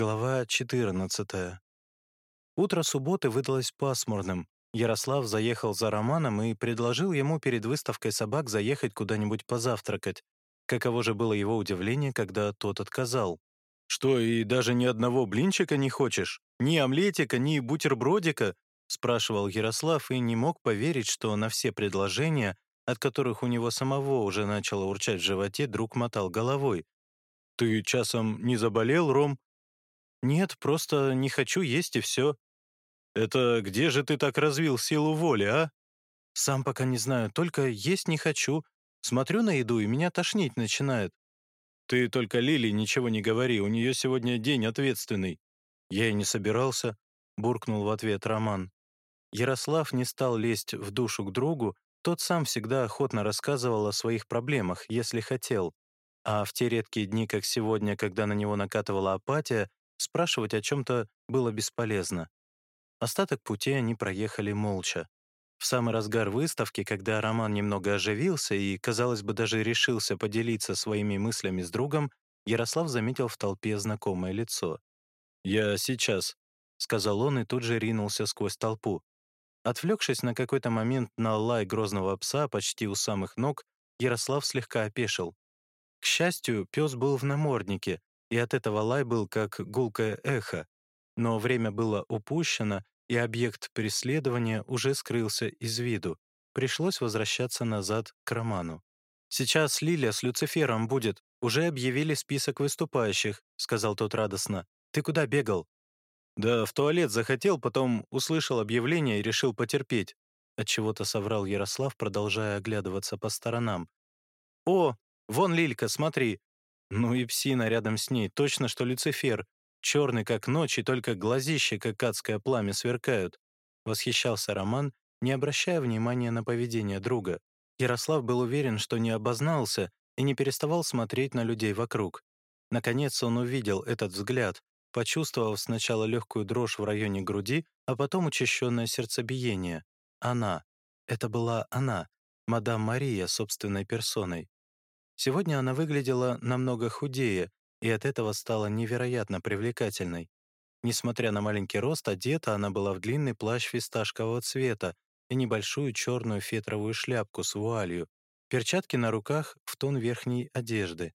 Глава 14. Утро субботы выдалось пасмурным. Ярослав заехал за Романом и предложил ему перед выставкой собак заехать куда-нибудь позавтракать. Каково же было его удивление, когда тот отказал. «Что, и даже ни одного блинчика не хочешь? Ни омлетика, ни бутербродика?» спрашивал Ярослав и не мог поверить, что на все предложения, от которых у него самого уже начало урчать в животе, друг мотал головой. «Ты часом не заболел, Ром?» «Нет, просто не хочу есть и все». «Это где же ты так развил силу воли, а?» «Сам пока не знаю, только есть не хочу. Смотрю на еду, и меня тошнить начинает». «Ты только Лили ничего не говори, у нее сегодня день ответственный». «Я и не собирался», — буркнул в ответ Роман. Ярослав не стал лезть в душу к другу, тот сам всегда охотно рассказывал о своих проблемах, если хотел. А в те редкие дни, как сегодня, когда на него накатывала апатия, Спрашивать о чем-то было бесполезно. Остаток пути они проехали молча. В самый разгар выставки, когда Роман немного оживился и, казалось бы, даже решился поделиться своими мыслями с другом, Ярослав заметил в толпе знакомое лицо. «Я сейчас», — сказал он и тут же ринулся сквозь толпу. Отвлекшись на какой-то момент на лай грозного пса почти у самых ног, Ярослав слегка опешил. К счастью, пес был в наморднике, и от этого лай был как гулкое эхо. Но время было упущено, и объект преследования уже скрылся из виду. Пришлось возвращаться назад к Роману. «Сейчас Лилия с Люцифером будет. Уже объявили список выступающих», — сказал тот радостно. «Ты куда бегал?» «Да в туалет захотел, потом услышал объявление и решил потерпеть», — отчего-то соврал Ярослав, продолжая оглядываться по сторонам. «О, вон Лилька, смотри, ну и псина рядом с ней, точно что Люцифер. Черный, как ночь, и только глазища, как адское пламя, сверкают. Восхищался Роман, не обращая внимания на поведение друга. Ярослав был уверен, что не обознался и не переставал смотреть на людей вокруг. Наконец он увидел этот взгляд, почувствовав сначала легкую дрожь в районе груди, а потом учащенное сердцебиение. Она. Это была она, мадам Мария собственной персоной. Сегодня она выглядела намного худее, и от этого стала невероятно привлекательной. Несмотря на маленький рост, одета она была в длинный плащ фисташкового цвета и небольшую черную фетровую шляпку с вуалью, перчатки на руках в тон верхней одежды.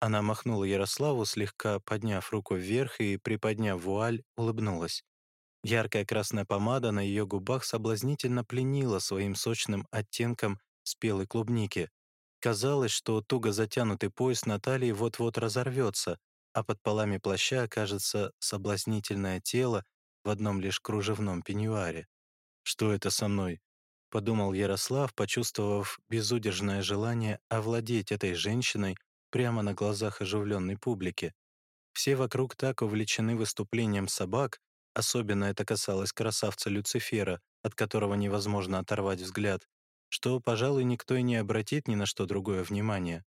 Она махнула Ярославу, слегка подняв руку вверх и, приподняв вуаль, улыбнулась. Яркая красная помада на ее губах соблазнительно пленила своим сочным оттенком спелой клубники. Казалось, что туго затянутый пояс Натальи вот-вот разорвется, а под полами плаща окажется соблазнительное тело в одном лишь кружевном пеньюаре. «Что это со мной?» — подумал Ярослав, почувствовав безудержное желание овладеть этой женщиной прямо на глазах оживленной публики. Все вокруг так увлечены выступлением собак, особенно это касалось красавца Люцифера, от которого невозможно оторвать взгляд, что, пожалуй, никто и не обратит ни на что другое внимание.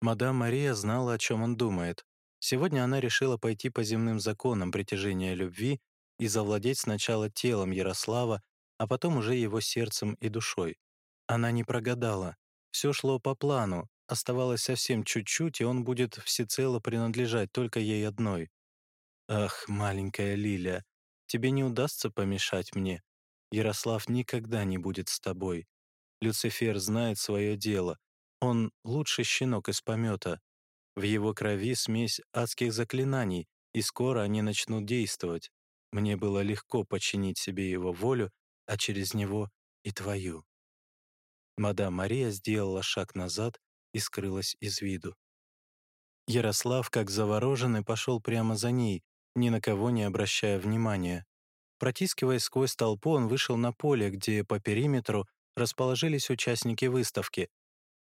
Мадам Мария знала, о чем он думает. Сегодня она решила пойти по земным законам притяжения любви и завладеть сначала телом Ярослава, а потом уже его сердцем и душой. Она не прогадала. Все шло по плану, оставалось совсем чуть-чуть, и он будет всецело принадлежать только ей одной. «Ах, маленькая Лиля, тебе не удастся помешать мне. Ярослав никогда не будет с тобой. Люцифер знает свое дело. Он лучший щенок из помета. В его крови смесь адских заклинаний, и скоро они начнут действовать. Мне было легко подчинить себе его волю, а через него и твою. Мадам Мария сделала шаг назад и скрылась из виду. Ярослав, как завороженный, пошел прямо за ней, ни на кого не обращая внимания. Протискиваясь сквозь толпу, он вышел на поле, где по периметру расположились участники выставки.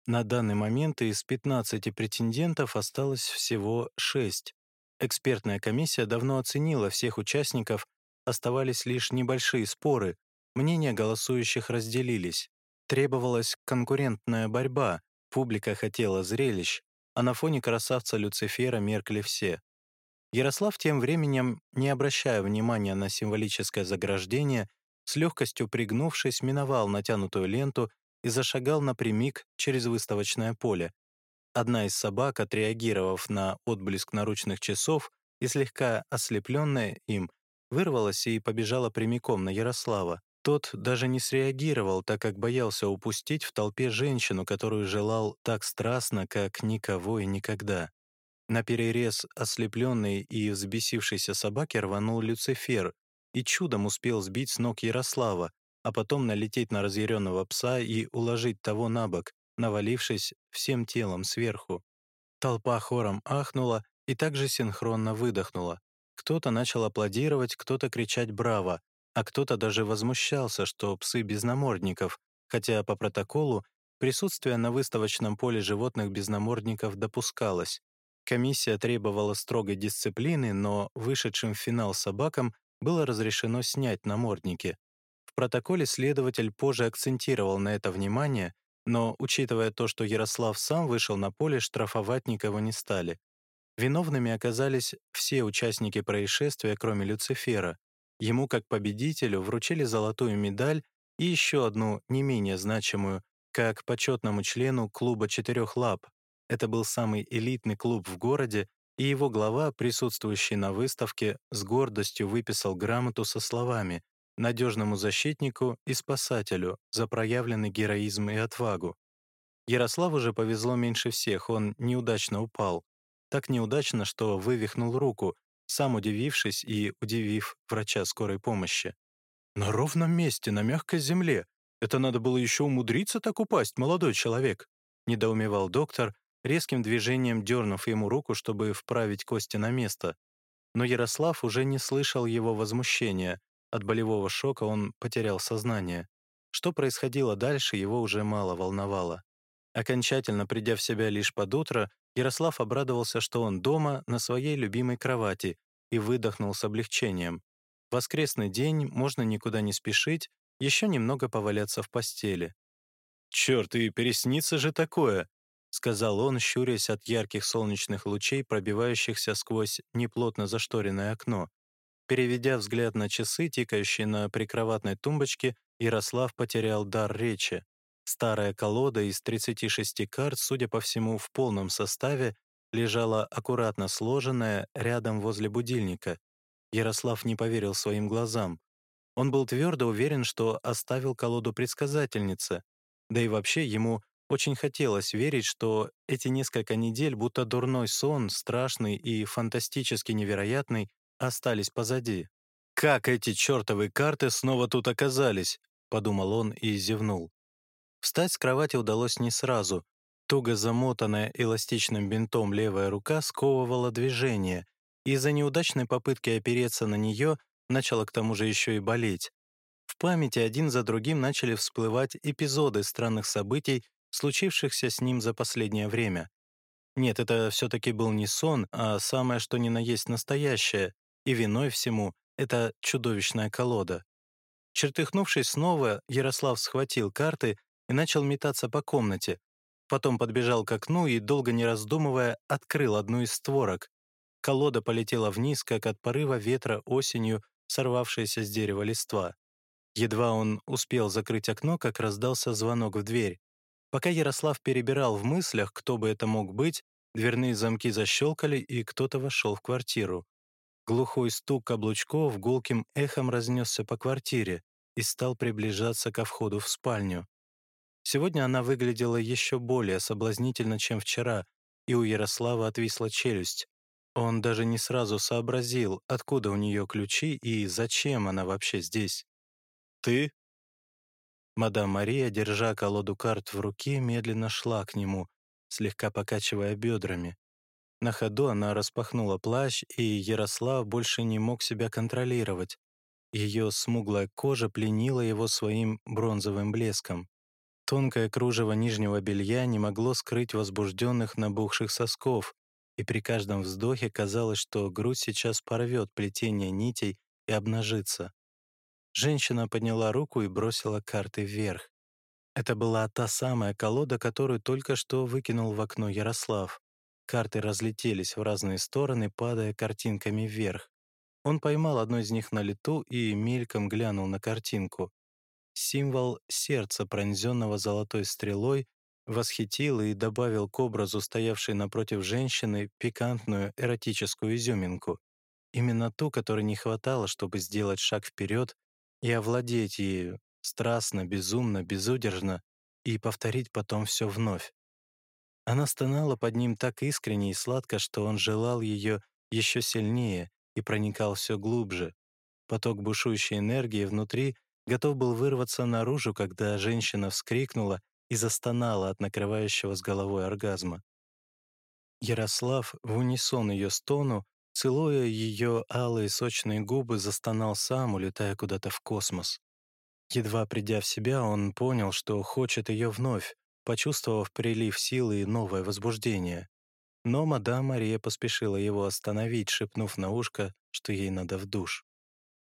На данный момент из 15 претендентов осталось всего 6. Экспертная комиссия давно оценила всех участников, оставались лишь небольшие споры, мнения голосующих разделились. Требовалась конкурентная борьба, публика хотела зрелищ, а на фоне красавца Люцифера меркли все. Ярослав тем временем, не обращая внимания на символическое заграждение, с легкостью пригнувшись, миновал натянутую ленту и зашагал напрямик через выставочное поле. Одна из собак, отреагировав на отблеск наручных часов, и, слегка ослепленная им, вырвалась и побежала прямиком на Ярослава. Тот даже не среагировал, так как боялся упустить в толпе женщину, которую желал так страстно, как никого и никогда. На перерез ослепленной и взбесившейся собаке рванул Люцифер и чудом успел сбить с ног Ярослава, а потом налететь на разъяренного пса и уложить того на бок, навалившись всем телом сверху. Толпа хором ахнула и также синхронно выдохнула. Кто-то начал аплодировать, кто-то кричать «Браво!», а кто-то даже возмущался, что псы без намордников, хотя по протоколу присутствие на выставочном поле животных без намордников допускалось. Комиссия требовала строгой дисциплины, но вышедшим в финал собакам было разрешено снять намордники. В протоколе следователь позже акцентировал на это внимание, но, учитывая то, что Ярослав сам вышел на поле, штрафовать никого не стали. Виновными оказались все участники происшествия, кроме Люцифера. Ему, как победителю, вручили золотую медаль и еще одну, не менее значимую, как почетному члену клуба «Четырех лап». Это был самый элитный клуб в городе, и его глава, присутствующий на выставке, с гордостью выписал грамоту со словами «надежному защитнику и спасателю за проявленный героизм и отвагу». Ярославу же повезло меньше всех, он неудачно упал. Так неудачно, что вывихнул руку, сам удивившись и удивив врача скорой помощи. «На ровном месте, на мягкой земле. Это надо было еще умудриться так упасть, молодой человек», недоумевал доктор, резким движением дернув ему руку, чтобы вправить кости на место. Но Ярослав уже не слышал его возмущения. От болевого шока он потерял сознание. Что происходило дальше, его уже мало волновало. Окончательно придя в себя лишь под утро, Ярослав обрадовался, что он дома, на своей любимой кровати, и выдохнул с облегчением. Воскресный день, можно никуда не спешить, еще немного поваляться в постели. «Черт, и переснится же такое!» — сказал он, щурясь от ярких солнечных лучей, пробивающихся сквозь неплотно зашторенное окно. Переведя взгляд на часы, тикающие на прикроватной тумбочке, Ярослав потерял дар речи. Старая колода из 36 карт, судя по всему, в полном составе, лежала аккуратно сложенная рядом возле будильника. Ярослав не поверил своим глазам. Он был твердо уверен, что оставил колоду предсказательнице, да и вообще ему очень хотелось верить, что эти несколько недель, будто дурной сон, страшный и фантастически невероятный, остались позади. «Как эти чертовы карты снова тут оказались?» — подумал он и зевнул. Встать с кровати удалось не сразу. Туго замотанная эластичным бинтом левая рука сковывала движение, и из-за неудачной попытки опереться на нее начала к тому же еще и болеть. В памяти один за другим начали всплывать эпизоды странных событий, случившихся с ним за последнее время. Нет, это все-таки был не сон, а самое что ни на есть настоящее, и виной всему — это чудовищная колода. Чертыхнувшись снова, Ярослав схватил карты и начал метаться по комнате. Потом подбежал к окну и, долго не раздумывая, открыл одну из створок. Колода полетела вниз, как от порыва ветра осенью, сорвавшаяся с дерева листва. Едва он успел закрыть окно, как раздался звонок в дверь. Пока Ярослав перебирал в мыслях, кто бы это мог быть, дверные замки защелкали, и кто-то вошел в квартиру. Глухой стук каблучков гулким эхом разнесся по квартире и стал приближаться ко входу в спальню. Сегодня она выглядела еще более соблазнительно, чем вчера, и у Ярослава отвисла челюсть. Он даже не сразу сообразил, откуда у нее ключи и зачем она вообще здесь. «Ты?» Мадам Мария, держа колоду карт в руке, медленно шла к нему, слегка покачивая бедрами. На ходу она распахнула плащ, и Ярослав больше не мог себя контролировать. Ее смуглая кожа пленила его своим бронзовым блеском. Тонкое кружево нижнего белья не могло скрыть возбужденных набухших сосков, и при каждом вздохе казалось, что грудь сейчас порвет плетение нитей и обнажится. Женщина подняла руку и бросила карты вверх. Это была та самая колода, которую только что выкинул в окно Ярослав. Карты разлетелись в разные стороны, падая картинками вверх. Он поймал одну из них на лету и мельком глянул на картинку. Символ сердца, пронзенного золотой стрелой, восхитил и добавил к образу стоявшей напротив женщины пикантную эротическую изюминку. именно ту, которой не хватало, чтобы сделать шаг вперед и овладеть ею, страстно, безумно, безудержно, и повторить потом все вновь. Она стонала под ним так искренне и сладко, что он желал ее еще сильнее и проникал все глубже. Поток бушующей энергии внутри готов был вырваться наружу, когда женщина вскрикнула и застонала от накрывающего с головой оргазма. Ярослав в унисон ее стону, целуя ее алые сочные губы, застонал сам, улетая куда-то в космос. Едва придя в себя, он понял, что хочет ее вновь, почувствовав прилив силы и новое возбуждение. Но мадам Мария поспешила его остановить, шепнув на ушко, что ей надо в душ.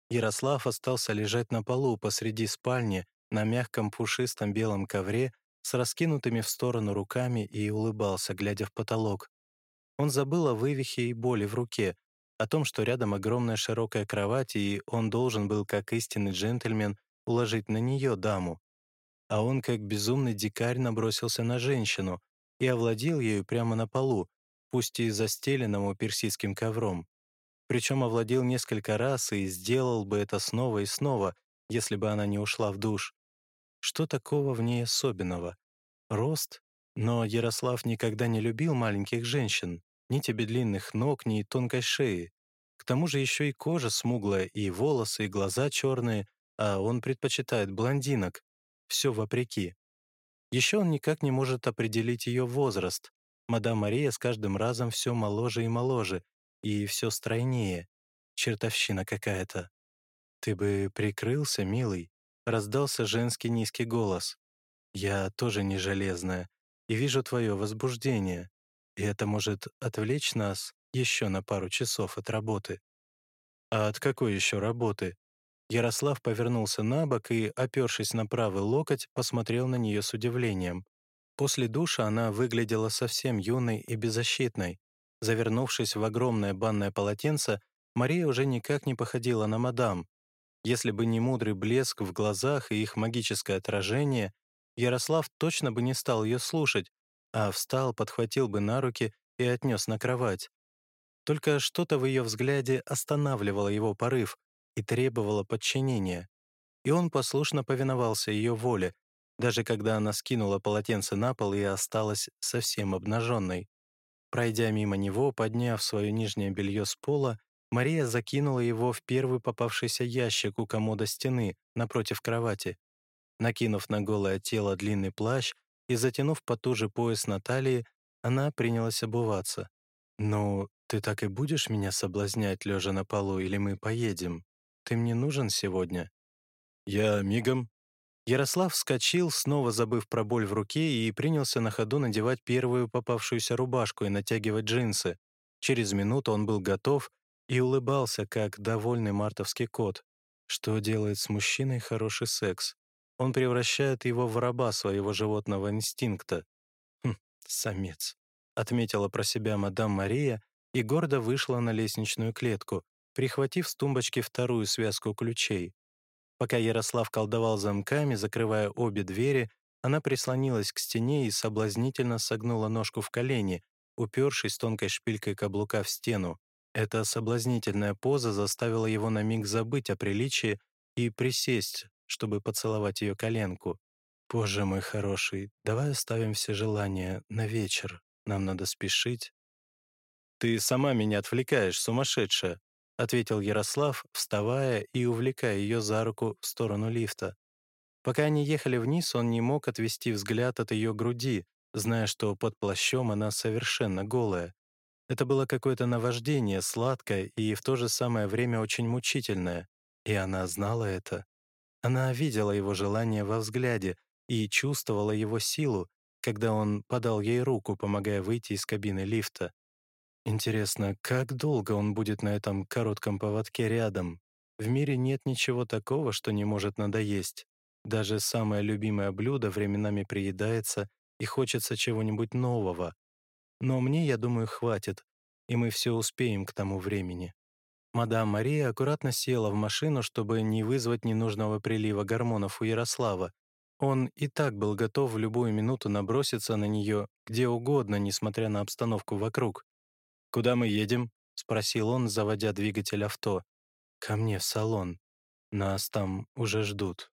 Ярослав остался лежать на полу посреди спальни на мягком пушистом белом ковре с раскинутыми в сторону руками и улыбался, глядя в потолок. Он забыл о вывихе и боли в руке, о том, что рядом огромная широкая кровать, и он должен был, как истинный джентльмен, уложить на нее даму. А он, как безумный дикарь, набросился на женщину и овладел ею прямо на полу, пусть и застеленному персидским ковром. Причем овладел несколько раз и сделал бы это снова и снова, если бы она не ушла в душ. Что такого в ней особенного? Рост? Но Ярослав никогда не любил маленьких женщин, ни тебе длинных ног, ни тонкой шеи. К тому же еще и кожа смуглая, и волосы, и глаза черные, а он предпочитает блондинок. Все вопреки. Еще он никак не может определить ее возраст. Мадам Мария с каждым разом все моложе и моложе, и все стройнее. Чертовщина какая-то. «Ты бы прикрылся, милый?» — раздался женский низкий голос. «Я тоже не железная, и вижу твое возбуждение, и это может отвлечь нас еще на пару часов от работы». «А от какой еще работы?» Ярослав повернулся на бок и, опершись на правый локоть, посмотрел на нее с удивлением. После душа она выглядела совсем юной и беззащитной. Завернувшись в огромное банное полотенце, Мария уже никак не походила на мадам. Если бы не мудрый блеск в глазах и их магическое отражение, Ярослав точно бы не стал ее слушать, а встал, подхватил бы на руки и отнес на кровать. Только что-то в ее взгляде останавливало его порыв, и требовала подчинения. И он послушно повиновался ее воле, даже когда она скинула полотенце на пол и осталась совсем обнаженной. Пройдя мимо него, подняв свое нижнее белье с пола, Мария закинула его в первый попавшийся ящик у комода стены напротив кровати. Накинув на голое тело длинный плащ и затянув потуже пояс на талии, она принялась обуваться. «Ну, ты так и будешь меня соблазнять, лежа на полу, или мы поедем?» Ты мне нужен сегодня?» «Я мигом». Ярослав вскочил, снова забыв про боль в руке, и принялся на ходу надевать первую попавшуюся рубашку и натягивать джинсы. Через минуту он был готов и улыбался, как довольный мартовский кот. Что делает с мужчиной хороший секс? Он превращает его в раба своего животного инстинкта. «Хм, самец», — отметила про себя мадам Мария и гордо вышла на лестничную клетку, прихватив с тумбочки вторую связку ключей. Пока Ярослав колдовал замками, закрывая обе двери, она прислонилась к стене и соблазнительно согнула ножку в колени, упершись тонкой шпилькой каблука в стену. Эта соблазнительная поза заставила его на миг забыть о приличии и присесть, чтобы поцеловать ее коленку. «Боже мой хороший, давай оставим все желания на вечер. Нам надо спешить». «Ты сама меня отвлекаешь, сумасшедшая!» — ответил Ярослав, вставая и увлекая ее за руку в сторону лифта. Пока они ехали вниз, он не мог отвести взгляд от ее груди, зная, что под плащом она совершенно голая. Это было какое-то наваждение, сладкое и в то же самое время очень мучительное. И она знала это. Она видела его желание во взгляде и чувствовала его силу, когда он подал ей руку, помогая выйти из кабины лифта. Интересно, как долго он будет на этом коротком поводке рядом? В мире нет ничего такого, что не может надоесть. Даже самое любимое блюдо временами приедается и хочется чего-нибудь нового. Но мне, я думаю, хватит, и мы все успеем к тому времени. Мадам Мария аккуратно села в машину, чтобы не вызвать ненужного прилива гормонов у Ярослава. Он и так был готов в любую минуту наброситься на нее где угодно, несмотря на обстановку вокруг. «Куда мы едем?» — спросил он, заводя двигатель авто. «Ко мне в салон. Нас там уже ждут».